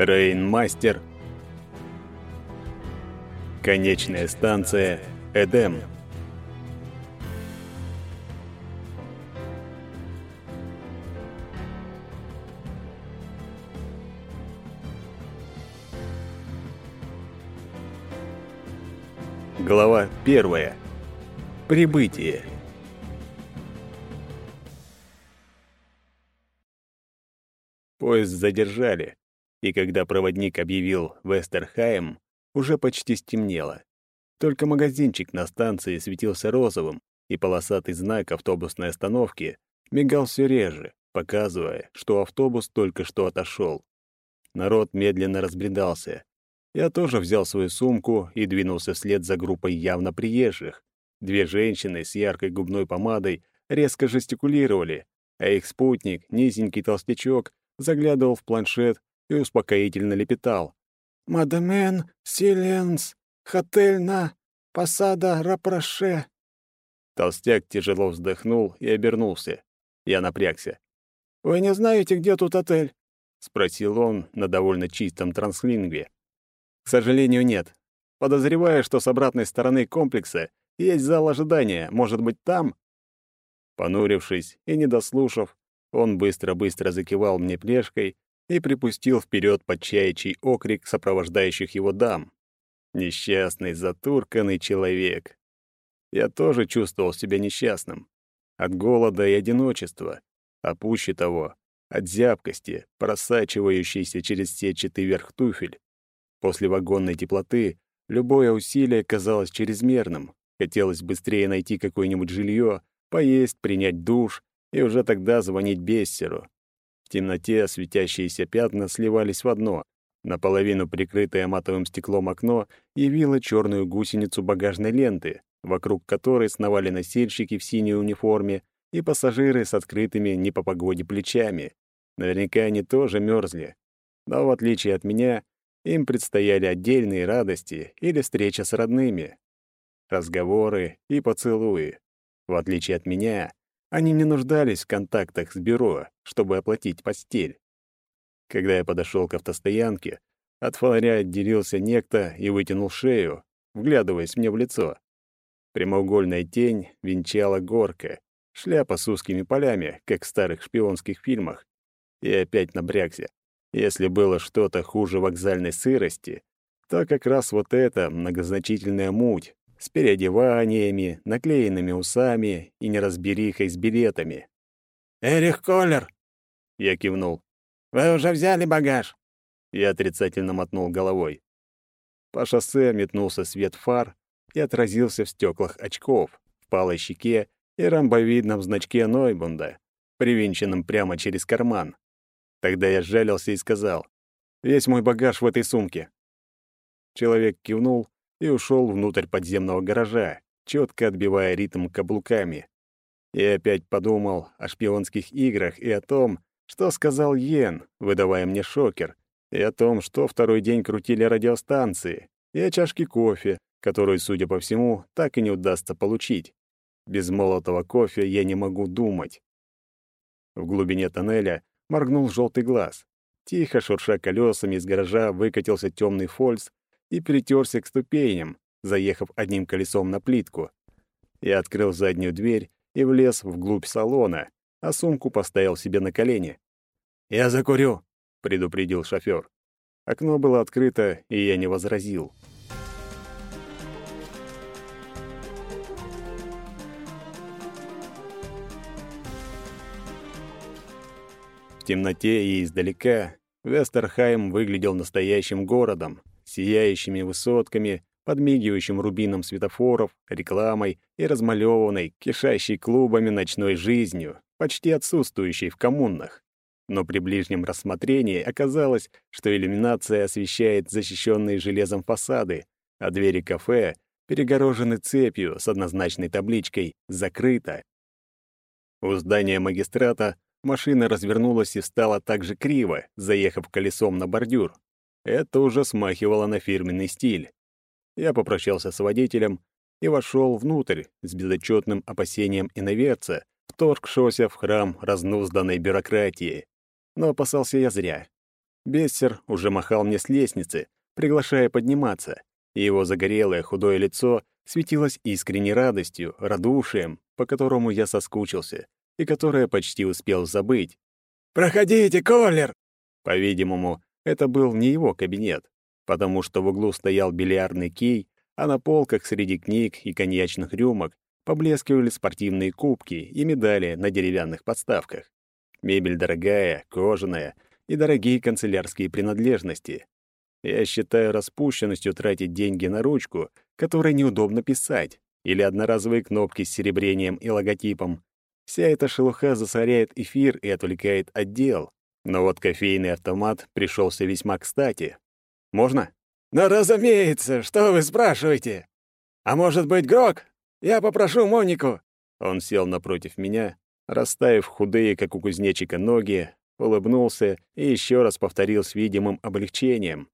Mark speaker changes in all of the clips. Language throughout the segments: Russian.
Speaker 1: Рейнмастер. Конечная станция Эдем. Глава первая. Прибытие. Поезд задержали, и когда проводник объявил Вестерхайм, уже почти стемнело. Только магазинчик на станции светился розовым, и полосатый знак автобусной остановки мигал все реже, показывая, что автобус только что отошел. Народ медленно разбредался. Я тоже взял свою сумку и двинулся вслед за группой явно приезжих. Две женщины с яркой губной помадой резко жестикулировали, а их спутник, низенький толстячок, заглядывал в планшет и успокоительно лепетал. «Мадамен, Силенс, хотель на Посада Рапроше». Толстяк тяжело вздохнул и обернулся. Я напрягся. «Вы не знаете, где тут отель?» — спросил он на довольно чистом транслингве. «К сожалению, нет. Подозреваю, что с обратной стороны комплекса есть зал ожидания. Может быть, там?» Понурившись и не дослушав, он быстро-быстро закивал мне плешкой и припустил вперед под чаячий окрик сопровождающих его дам. Несчастный, затурканный человек. Я тоже чувствовал себя несчастным. От голода и одиночества, а пуще того, от зябкости, просачивающейся через сетчатый верх туфель. После вагонной теплоты любое усилие казалось чрезмерным. Хотелось быстрее найти какое-нибудь жилье, поесть, принять душ и уже тогда звонить Бессеру. В темноте светящиеся пятна сливались в одно. Наполовину прикрытое матовым стеклом окно явило черную гусеницу багажной ленты, вокруг которой сновали носильщики в синей униформе и пассажиры с открытыми не по погоде плечами. Наверняка они тоже мерзли. Но в отличие от меня, им предстояли отдельные радости или встреча с родными. Разговоры и поцелуи. В отличие от меня, они не нуждались в контактах с бюро, чтобы оплатить постель. Когда я подошел к автостоянке, от фонаря отделился некто и вытянул шею, вглядываясь мне в лицо. Прямоугольная тень венчала горка, шляпа с узкими полями, как в старых шпионских фильмах. И опять напрягся. Если было что-то хуже вокзальной сырости, то как раз вот эта многозначительная муть, с переодеваниями, наклеенными усами и неразберихой с билетами. «Эрих Коллер!» Я кивнул. «Вы уже взяли багаж?» Я отрицательно мотнул головой. По шоссе метнулся свет фар и отразился в стеклах очков, в палой щеке и ромбовидном значке Нойбунда, привинченном прямо через карман. Тогда я сжалился и сказал, «Весь мой багаж в этой сумке». Человек кивнул и ушел внутрь подземного гаража, четко отбивая ритм каблуками. Я опять подумал о шпионских играх и о том, что сказал Йен, выдавая мне шокер, и о том, что второй день крутили радиостанции, и о чашке кофе, которую, судя по всему, так и не удастся получить. Без молотого кофе я не могу думать. В глубине тоннеля моргнул желтый глаз. Тихо шурша колесами из гаража выкатился темный фольц и перетерся к ступеням, заехав одним колесом на плитку. Я открыл заднюю дверь и влез вглубь салона, а сумку поставил себе на колени. «Я закурю», — предупредил шофёр. Окно было открыто, и я не возразил. В темноте и издалека Вестерхайм выглядел настоящим городом, сияющими высотками, подмигивающим рубином светофоров, рекламой и размалеванной, кишащей клубами ночной жизнью, почти отсутствующей в коммунах. Но при ближнем рассмотрении оказалось, что иллюминация освещает защищенные железом фасады, а двери кафе перегорожены цепью с однозначной табличкой «Закрыто». У здания магистрата машина развернулась и встала так же криво, заехав колесом на бордюр, это уже смахивало на фирменный стиль. Я попрощался с водителем и вошел внутрь с безотчетным опасением иноверца, вторгшегося в храм разнузданной бюрократии. Но опасался я зря. Бессер уже махал мне с лестницы, приглашая подниматься, и его загорелое худое лицо светилось искренней радостью, радушием, по которому я соскучился, и которое почти успел забыть.
Speaker 2: «Проходите, Коллер!»
Speaker 1: По-видимому, это был не его кабинет, потому что в углу стоял бильярдный кей, а на полках среди книг и коньячных рюмок поблескивали спортивные кубки и медали на деревянных подставках. Мебель дорогая, кожаная и дорогие канцелярские принадлежности. Я считаю распущенностью тратить деньги на ручку, которой неудобно писать, или одноразовые кнопки с серебрением и логотипом. Вся эта шелуха засоряет эфир и отвлекает от дел. Но вот кофейный автомат пришелся весьма кстати. Можно?
Speaker 2: «Ну, разумеется, что вы спрашиваете? А может быть, Грок? Я попрошу Монику».
Speaker 1: Он сел напротив меня, расставив худые, как у кузнечика, ноги, улыбнулся и еще раз повторил с видимым облегчением.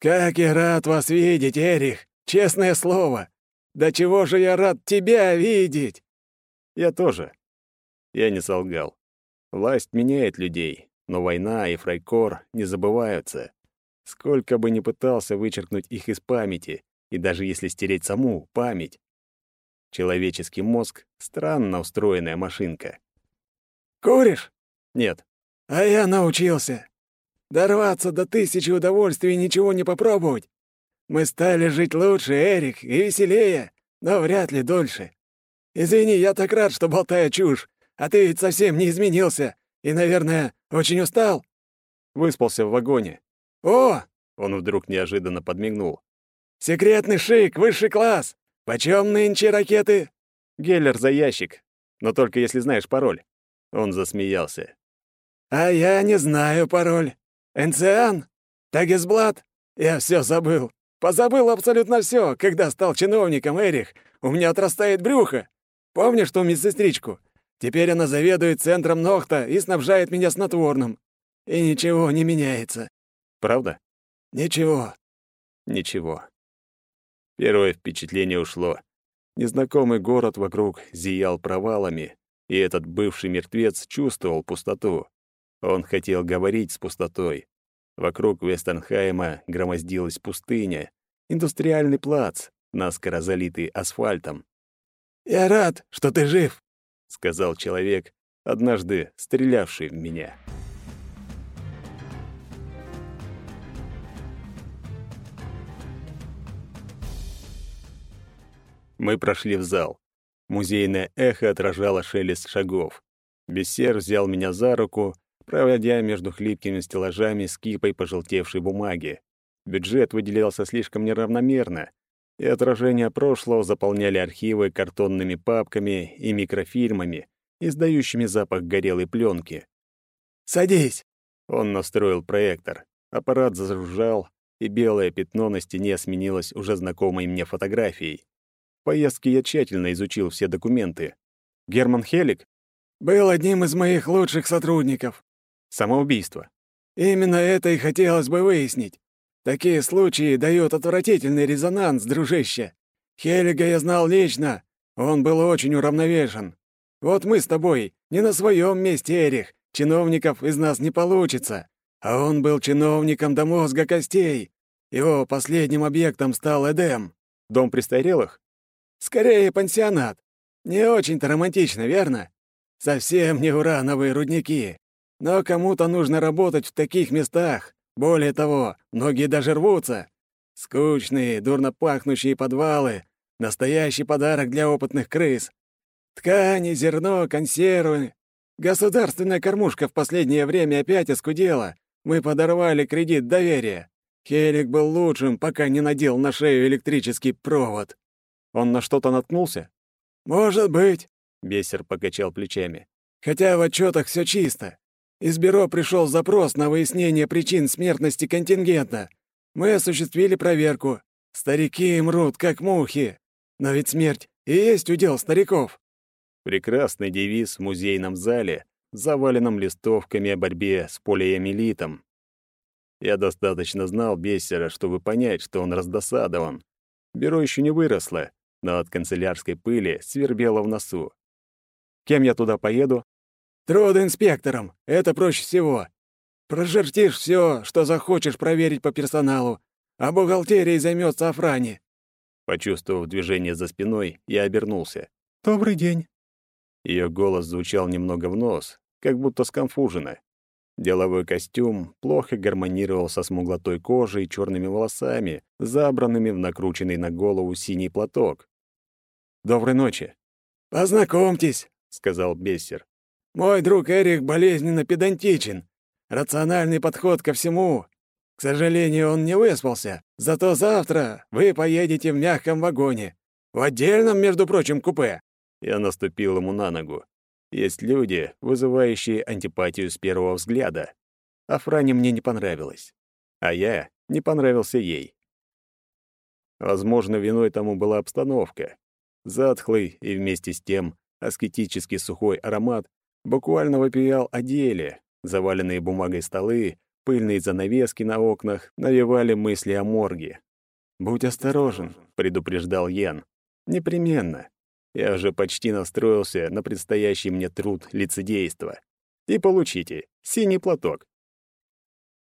Speaker 2: «Как я рад вас видеть, Эрих! Честное слово! Да чего же я рад тебя видеть!»
Speaker 1: «Я тоже». Я не солгал. Власть меняет людей, но война и фрайкор не забываются. Сколько бы ни пытался вычеркнуть их из памяти, и даже если стереть саму память. Человеческий мозг — странно устроенная машинка.
Speaker 2: «Куришь?»
Speaker 1: «Нет».
Speaker 2: «А я научился. Дорваться до тысячи удовольствий и ничего не попробовать. Мы стали жить лучше, Эрик, и веселее, но вряд ли дольше. Извини, я так рад, что болтаю чушь, а ты ведь совсем не изменился и, наверное, очень устал».
Speaker 1: Выспался в вагоне.
Speaker 2: «О!»
Speaker 1: — он вдруг неожиданно подмигнул.
Speaker 2: «Секретный шик, высший класс! Почем нынче ракеты?»
Speaker 1: «Геллер за ящик, но только если знаешь пароль». Он засмеялся.
Speaker 2: «А я не знаю пароль. Энциан? Тагесблат? Я все забыл. Позабыл абсолютно все, когда стал чиновником, Эрих. У меня отрастает брюхо. Помнишь ту медсестричку? Теперь она заведует центром Нохта и снабжает меня снотворным. И ничего не меняется.
Speaker 1: Правда?
Speaker 2: Ничего.
Speaker 1: Ничего. Первое впечатление ушло. Незнакомый город вокруг зиял провалами, и этот бывший мертвец чувствовал пустоту. Он хотел говорить с пустотой. Вокруг Вестернхайма громоздилась пустыня, индустриальный плац, наскоро залитый асфальтом.
Speaker 2: «Я рад, что ты жив», —
Speaker 1: сказал человек, однажды стрелявший в меня. Мы прошли в зал. Музейное эхо отражало шелест шагов. Бессер взял меня за руку, проводя между хлипкими стеллажами с кипой пожелтевшей бумаги. Бюджет выделялся слишком неравномерно, и отражения прошлого заполняли архивы картонными папками и микрофильмами, издающими запах горелой пленки.
Speaker 2: «Садись!»
Speaker 1: Он настроил проектор. Аппарат зажужжал, и белое пятно на стене сменилось уже знакомой мне фотографией. В поездке я тщательно изучил все документы. Герман Хелик
Speaker 2: был одним из моих лучших сотрудников.
Speaker 1: Самоубийство.
Speaker 2: Именно это и хотелось бы выяснить. Такие случаи дают отвратительный резонанс, дружище. Хелига я знал лично. Он был очень уравновешен. Вот мы с тобой не на своем месте, Эрих. Чиновников из нас не получится. А он был чиновником до мозга костей. Его последним объектом стал Эдем.
Speaker 1: Дом престарелых?
Speaker 2: Скорее, пансионат. Не очень-то романтично, верно? Совсем не урановые рудники. Но кому-то нужно работать в таких местах. Более того, многие даже рвутся. Скучные, дурно пахнущие подвалы — настоящий подарок для опытных крыс. Ткани, зерно, консервы. Государственная кормушка в последнее время опять оскудела. Мы подорвали кредит доверия. Хелик был лучшим, пока не надел на шею электрический провод.
Speaker 1: Он на что-то наткнулся?
Speaker 2: Может быть,
Speaker 1: Бесер покачал плечами.
Speaker 2: Хотя в отчетах все чисто. Из бюро пришел запрос на выяснение причин смертности контингента. Мы осуществили проверку. Старики мрут, как мухи. Но ведь смерть и есть удел стариков.
Speaker 1: Прекрасный девиз в музейном зале, заваленном листовками о борьбе с полиэмилитом. Я достаточно знал Бессера, чтобы понять, что он раздосадован. Бюро еще не выросло, но от канцелярской пыли свербело в носу. Кем я туда поеду?
Speaker 2: Трудоинспектором. Это проще всего. прожертишь все, что захочешь проверить по персоналу, а бухгалтерией займется Афрани».
Speaker 1: Почувствовав движение за спиной, я обернулся.
Speaker 3: «Добрый день».
Speaker 1: Ее голос звучал немного в нос, как будто сконфуженно. Деловой костюм плохо гармонировал со смуглотой кожи и черными волосами, забранными в накрученный на голову синий платок. «Доброй ночи».
Speaker 2: «Познакомьтесь», — сказал Бессер. «Мой друг Эрик болезненно педантичен. Рациональный подход ко всему. К сожалению, он не выспался. Зато завтра вы поедете в мягком вагоне. В отдельном, между прочим, купе».
Speaker 1: Я наступил ему на ногу. Есть люди, вызывающие антипатию с первого взгляда. А Фране мне не понравилось. А я не понравился ей. Возможно, виной тому была обстановка. Затхлый и вместе с тем аскетически сухой аромат буквально вопиял о деле. Заваленные бумагой столы, пыльные занавески на окнах навевали мысли о морге. «Будь осторожен», — предупреждал Ян. «Непременно. Я уже почти настроился на предстоящий мне труд лицедейства. И получите синий платок.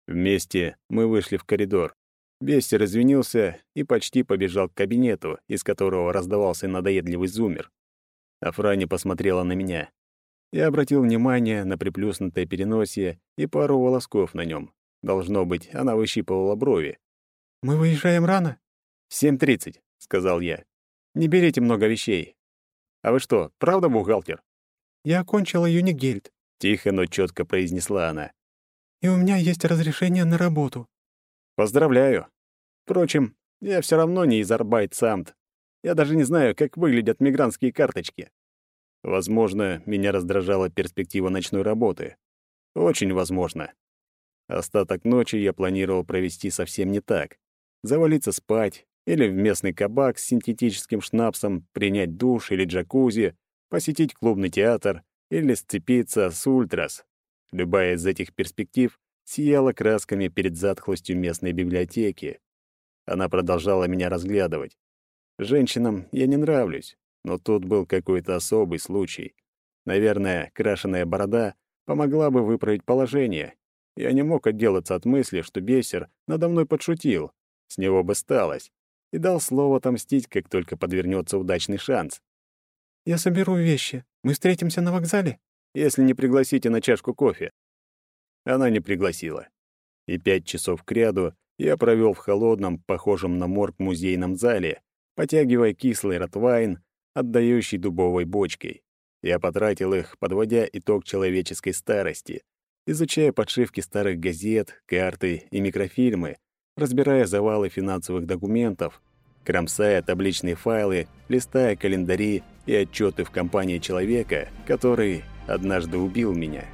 Speaker 1: Вместе мы вышли в коридор. Бестер извинился и почти побежал к кабинету, из которого раздавался надоедливый зумер. Афрани посмотрела на меня. Я обратил внимание на приплюснутое переносие и пару волосков на нем. Должно быть, она выщипывала брови.
Speaker 3: «Мы выезжаем рано?»
Speaker 1: «В 7.30», — сказал я. «Не берите много вещей. А вы что, правда бухгалтер?»
Speaker 3: «Я окончила Юнигельд», —
Speaker 1: тихо, но четко произнесла она.
Speaker 3: «И у меня есть разрешение на работу».
Speaker 1: «Поздравляю. Впрочем, я все равно не из Арбайтсамт. Я даже не знаю, как выглядят мигрантские карточки. Возможно, меня раздражала перспектива ночной работы. Очень возможно. Остаток ночи я планировал провести совсем не так. Завалиться спать, или в местный кабак с синтетическим шнапсом, принять душ или джакузи, посетить клубный театр или сцепиться с ультрас. Любая из этих перспектив сияла красками перед затхлостью местной библиотеки. Она продолжала меня разглядывать. Женщинам я не нравлюсь, но тут был какой-то особый случай. Наверное, крашеная борода помогла бы выправить положение. Я не мог отделаться от мысли, что бесер надо мной подшутил. С него бы сталось и дал слово отомстить, как только подвернется удачный шанс.
Speaker 3: «Я соберу вещи. Мы встретимся на вокзале?»
Speaker 1: «Если не пригласите на чашку кофе». Она не пригласила. И пять часов кряду я провел в холодном, похожем на морг музейном зале, потягивая кислый ротвайн, отдающий дубовой бочкой. Я потратил их, подводя итог человеческой старости, изучая подшивки старых газет, карты и микрофильмы, разбирая завалы финансовых документов, кромсая табличные файлы, листая календари и отчеты в компании человека, который однажды убил меня.